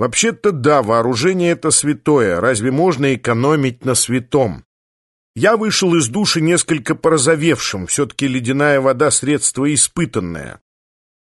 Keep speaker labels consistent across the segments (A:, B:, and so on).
A: Вообще-то да, вооружение — это святое. Разве можно экономить на святом? Я вышел из души несколько порозовевшим. Все-таки ледяная вода — средство испытанное.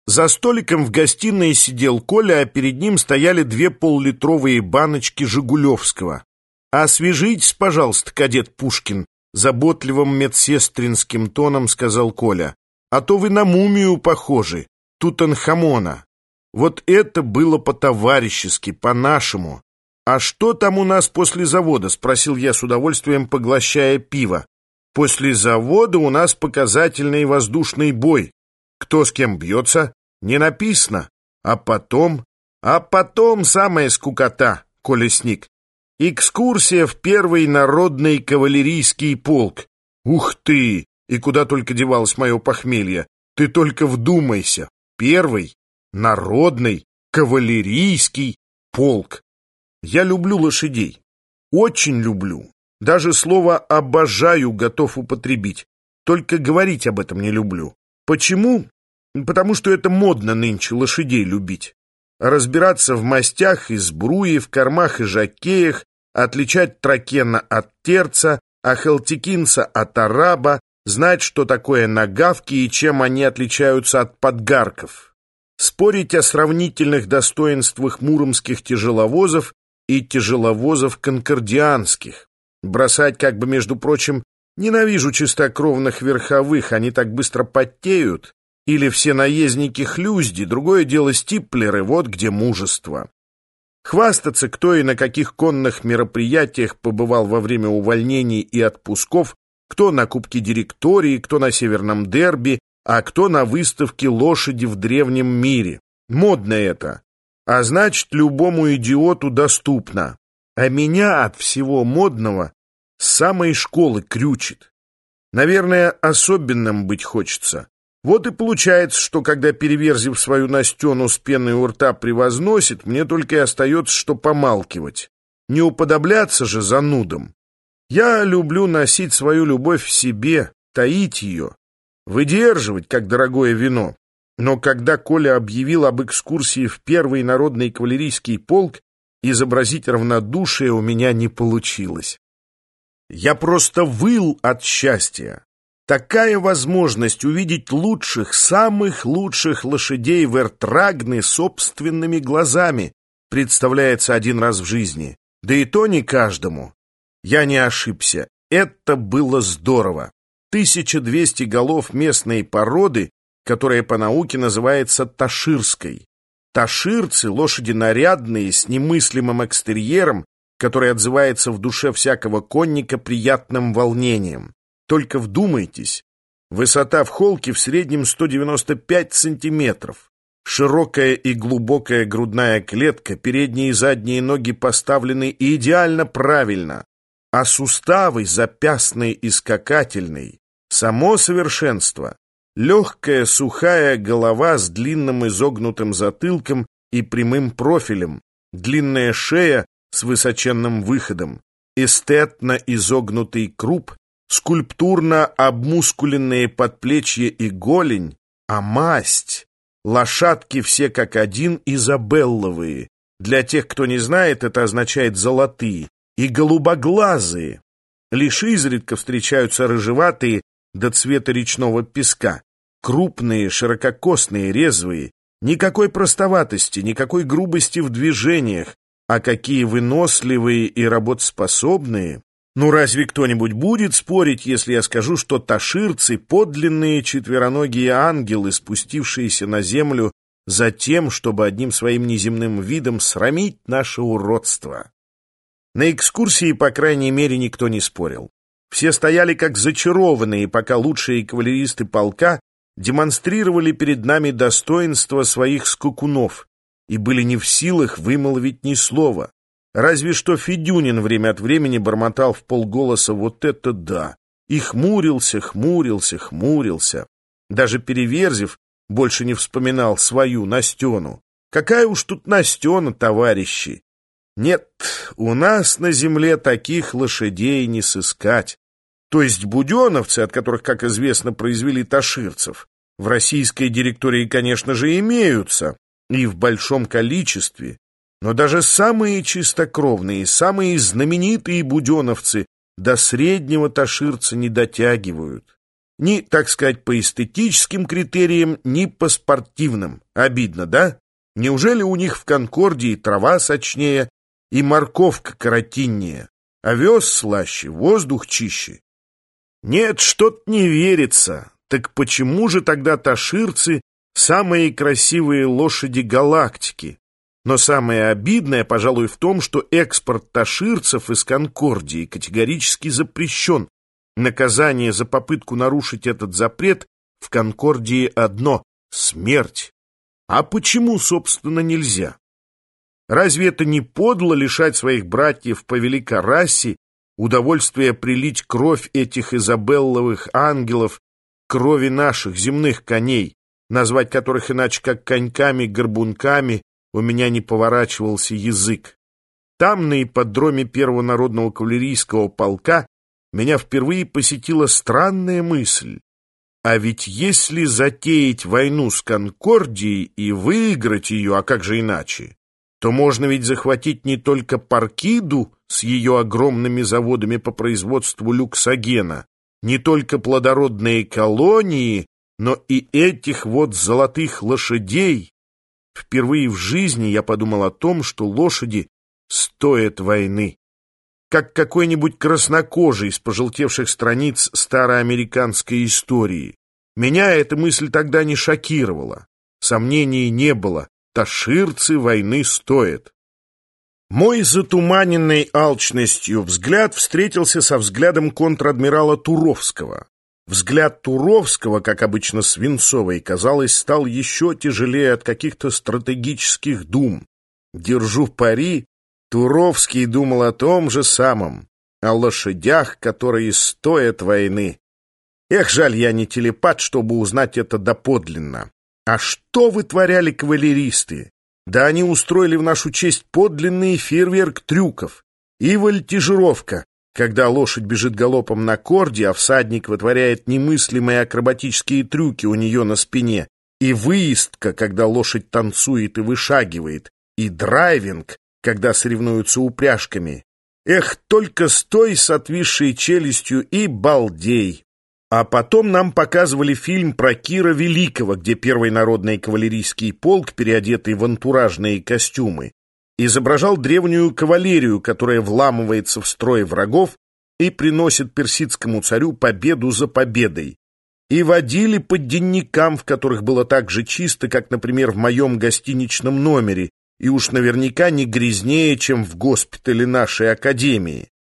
A: За столиком в гостиной сидел Коля, а перед ним стояли две поллитровые баночки «Жигулевского». «Освежитесь, пожалуйста, кадет Пушкин», — заботливым медсестринским тоном сказал Коля. «А то вы на мумию похожи, Тутанхамона». Вот это было по-товарищески, по-нашему. «А что там у нас после завода?» — спросил я с удовольствием, поглощая пиво. «После завода у нас показательный воздушный бой. Кто с кем бьется, не написано. А потом... А потом самая скукота, колесник. Экскурсия в первый народный кавалерийский полк. Ух ты! И куда только девалось мое похмелье. Ты только вдумайся. Первый народный кавалерийский полк. Я люблю лошадей. Очень люблю. Даже слово «обожаю» готов употребить. Только говорить об этом не люблю. Почему? Потому что это модно нынче лошадей любить. Разбираться в мастях и сбруе, в кормах и жакеях, отличать тракена от терца, а от араба, знать, что такое нагавки и чем они отличаются от подгарков. Спорить о сравнительных достоинствах муромских тяжеловозов и тяжеловозов конкордианских. Бросать, как бы, между прочим, ненавижу чистокровных верховых, они так быстро потеют, или все наездники хлюзди, другое дело стиплеры, вот где мужество. Хвастаться, кто и на каких конных мероприятиях побывал во время увольнений и отпусков, кто на Кубке директории, кто на Северном дерби, а кто на выставке лошади в древнем мире. Модно это. А значит, любому идиоту доступно. А меня от всего модного с самой школы крючит. Наверное, особенным быть хочется. Вот и получается, что когда Переверзив свою Настену с пеной у рта превозносит, мне только и остается, что помалкивать. Не уподобляться же занудам. Я люблю носить свою любовь в себе, таить ее, выдерживать, как дорогое вино. Но когда Коля объявил об экскурсии в первый народный кавалерийский полк, изобразить равнодушие у меня не получилось. Я просто выл от счастья. Такая возможность увидеть лучших, самых лучших лошадей в Эртрагны собственными глазами представляется один раз в жизни. Да и то не каждому. Я не ошибся. Это было здорово. 1200 голов местной породы, которая по науке называется таширской. Таширцы — лошади нарядные, с немыслимым экстерьером, который отзывается в душе всякого конника приятным волнением. Только вдумайтесь, высота в холке в среднем 195 сантиметров. Широкая и глубокая грудная клетка, передние и задние ноги поставлены идеально правильно, а суставы запястные и скакательные. Само совершенство. Легкая сухая голова с длинным изогнутым затылком и прямым профилем, длинная шея с высоченным выходом, эстетно изогнутый круп скульптурно обмускуленные подплечья и голень, а масть. Лошадки все как один изабелловые. Для тех, кто не знает, это означает золотые. И голубоглазые. Лишь изредка встречаются рыжеватые до цвета речного песка. Крупные, ширококосные, резвые. Никакой простоватости, никакой грубости в движениях. А какие выносливые и работоспособные. Ну разве кто-нибудь будет спорить, если я скажу, что таширцы — подлинные четвероногие ангелы, спустившиеся на землю за тем, чтобы одним своим неземным видом срамить наше уродство? На экскурсии, по крайней мере, никто не спорил. Все стояли как зачарованные, пока лучшие кавалеристы полка демонстрировали перед нами достоинство своих скакунов и были не в силах вымолвить ни слова. Разве что Федюнин время от времени бормотал в полголоса «вот это да!» и хмурился, хмурился, хмурился. Даже Переверзев больше не вспоминал свою Настену. Какая уж тут Настена, товарищи! Нет, у нас на земле таких лошадей не сыскать. То есть буденовцы, от которых, как известно, произвели таширцев, в российской директории, конечно же, имеются, и в большом количестве, Но даже самые чистокровные, самые знаменитые буденовцы до среднего таширца не дотягивают. Ни, так сказать, по эстетическим критериям, ни по спортивным. Обидно, да? Неужели у них в Конкордии трава сочнее и морковка коротиннее, овес слаще, воздух чище? Нет, что-то не верится. Так почему же тогда таширцы самые красивые лошади галактики? Но самое обидное, пожалуй, в том, что экспорт таширцев из Конкордии категорически запрещен. Наказание за попытку нарушить этот запрет в Конкордии одно — смерть. А почему, собственно, нельзя? Разве это не подло лишать своих братьев по великорасе удовольствия прилить кровь этих изабелловых ангелов, крови наших земных коней, назвать которых иначе как коньками-горбунками у меня не поворачивался язык. Там, на ипподроме Первого народного кавалерийского полка, меня впервые посетила странная мысль. А ведь если затеять войну с Конкордией и выиграть ее, а как же иначе, то можно ведь захватить не только Паркиду с ее огромными заводами по производству люксогена, не только плодородные колонии, но и этих вот золотых лошадей, Впервые в жизни я подумал о том, что лошади стоят войны. Как какой-нибудь краснокожий из пожелтевших страниц староамериканской истории. Меня эта мысль тогда не шокировала. Сомнений не было. Таширцы войны стоят. Мой затуманенный алчностью взгляд встретился со взглядом контр-адмирала Туровского. Взгляд Туровского, как обычно свинцовый, казалось, стал еще тяжелее от каких-то стратегических дум. Держу пари, Туровский думал о том же самом, о лошадях, которые стоят войны. Эх, жаль, я не телепат, чтобы узнать это доподлинно. А что вытворяли кавалеристы? Да они устроили в нашу честь подлинный фейерверк трюков. И вольтижировка, когда лошадь бежит галопом на корде, а всадник вытворяет немыслимые акробатические трюки у нее на спине, и выездка, когда лошадь танцует и вышагивает, и драйвинг, когда соревнуются упряжками. Эх, только стой с отвисшей челюстью и балдей! А потом нам показывали фильм про Кира Великого, где первый народный кавалерийский полк, переодетый в антуражные костюмы, изображал древнюю кавалерию, которая вламывается в строй врагов и приносит персидскому царю победу за победой. И водили по денникам, в которых было так же чисто, как, например, в моем гостиничном номере, и уж наверняка не грязнее, чем в госпитале нашей академии.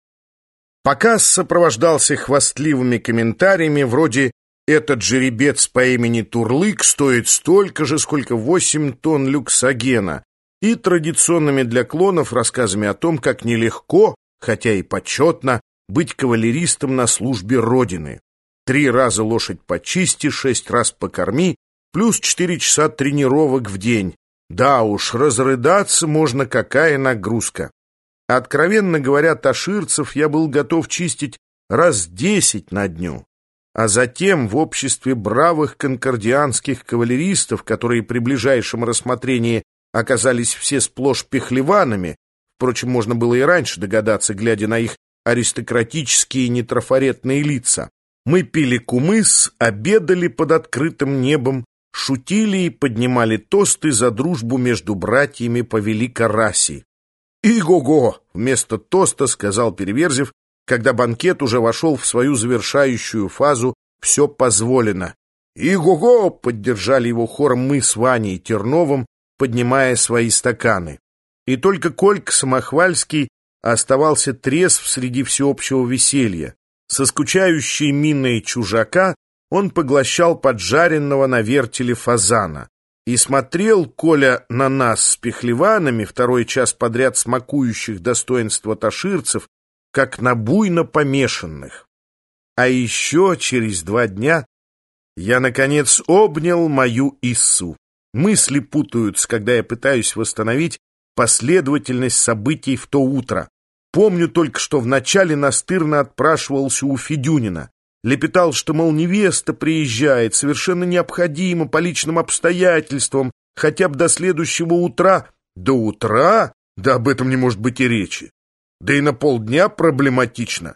A: Показ сопровождался хвастливыми комментариями вроде «Этот жеребец по имени Турлык стоит столько же, сколько восемь тонн люксогена», и традиционными для клонов рассказами о том, как нелегко, хотя и почетно, быть кавалеристом на службе Родины. Три раза лошадь почисти, шесть раз покорми, плюс четыре часа тренировок в день. Да уж, разрыдаться можно, какая нагрузка. Откровенно говоря, таширцев я был готов чистить раз десять на дню. А затем в обществе бравых конкордианских кавалеристов, которые при ближайшем рассмотрении оказались все сплошь пехлеванами, впрочем, можно было и раньше догадаться, глядя на их аристократические нетрафаретные лица. Мы пили кумыс, обедали под открытым небом, шутили и поднимали тосты за дружбу между братьями по великораси. «Иго-го!» — вместо тоста сказал Переверзев, когда банкет уже вошел в свою завершающую фазу «все позволено». «Иго-го!» — поддержали его хором мы с Ваней Терновым, поднимая свои стаканы. И только Кольк Самохвальский оставался трезв среди всеобщего веселья. Со скучающей миной чужака он поглощал поджаренного на вертеле фазана. И смотрел Коля на нас с пехлеванами, второй час подряд смакующих достоинства таширцев, как на буйно помешанных. А еще через два дня я, наконец, обнял мою Иссу. Мысли путаются, когда я пытаюсь восстановить последовательность событий в то утро. Помню только, что вначале настырно отпрашивался у Федюнина. Лепетал, что, мол, невеста приезжает, совершенно необходимо по личным обстоятельствам, хотя бы до следующего утра. До утра? Да об этом не может быть и речи. Да и на полдня проблематично.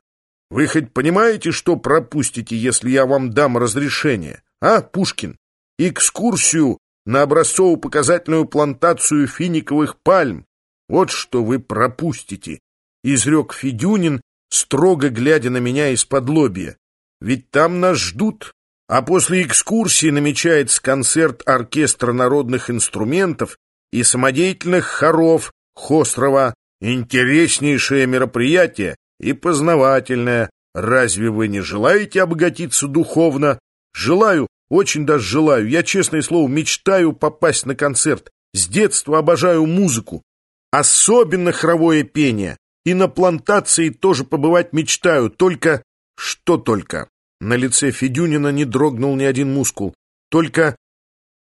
A: Вы хоть понимаете, что пропустите, если я вам дам разрешение? А, Пушкин? Экскурсию на образцово-показательную плантацию финиковых пальм. Вот что вы пропустите, — изрек Федюнин, строго глядя на меня из-под лобья. Ведь там нас ждут. А после экскурсии намечается концерт оркестра народных инструментов и самодеятельных хоров Хострова. Интереснейшее мероприятие и познавательное. Разве вы не желаете обогатиться духовно? Желаю, очень даже желаю. Я, честное слово, мечтаю попасть на концерт. С детства обожаю музыку. Особенно хоровое пение. И на плантации тоже побывать мечтаю. Только... Что только? На лице Федюнина не дрогнул ни один мускул. Только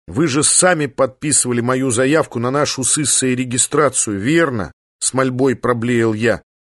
A: вы же сами подписывали мою заявку на нашу с Иссой регистрацию, верно? С мольбой проблеял я.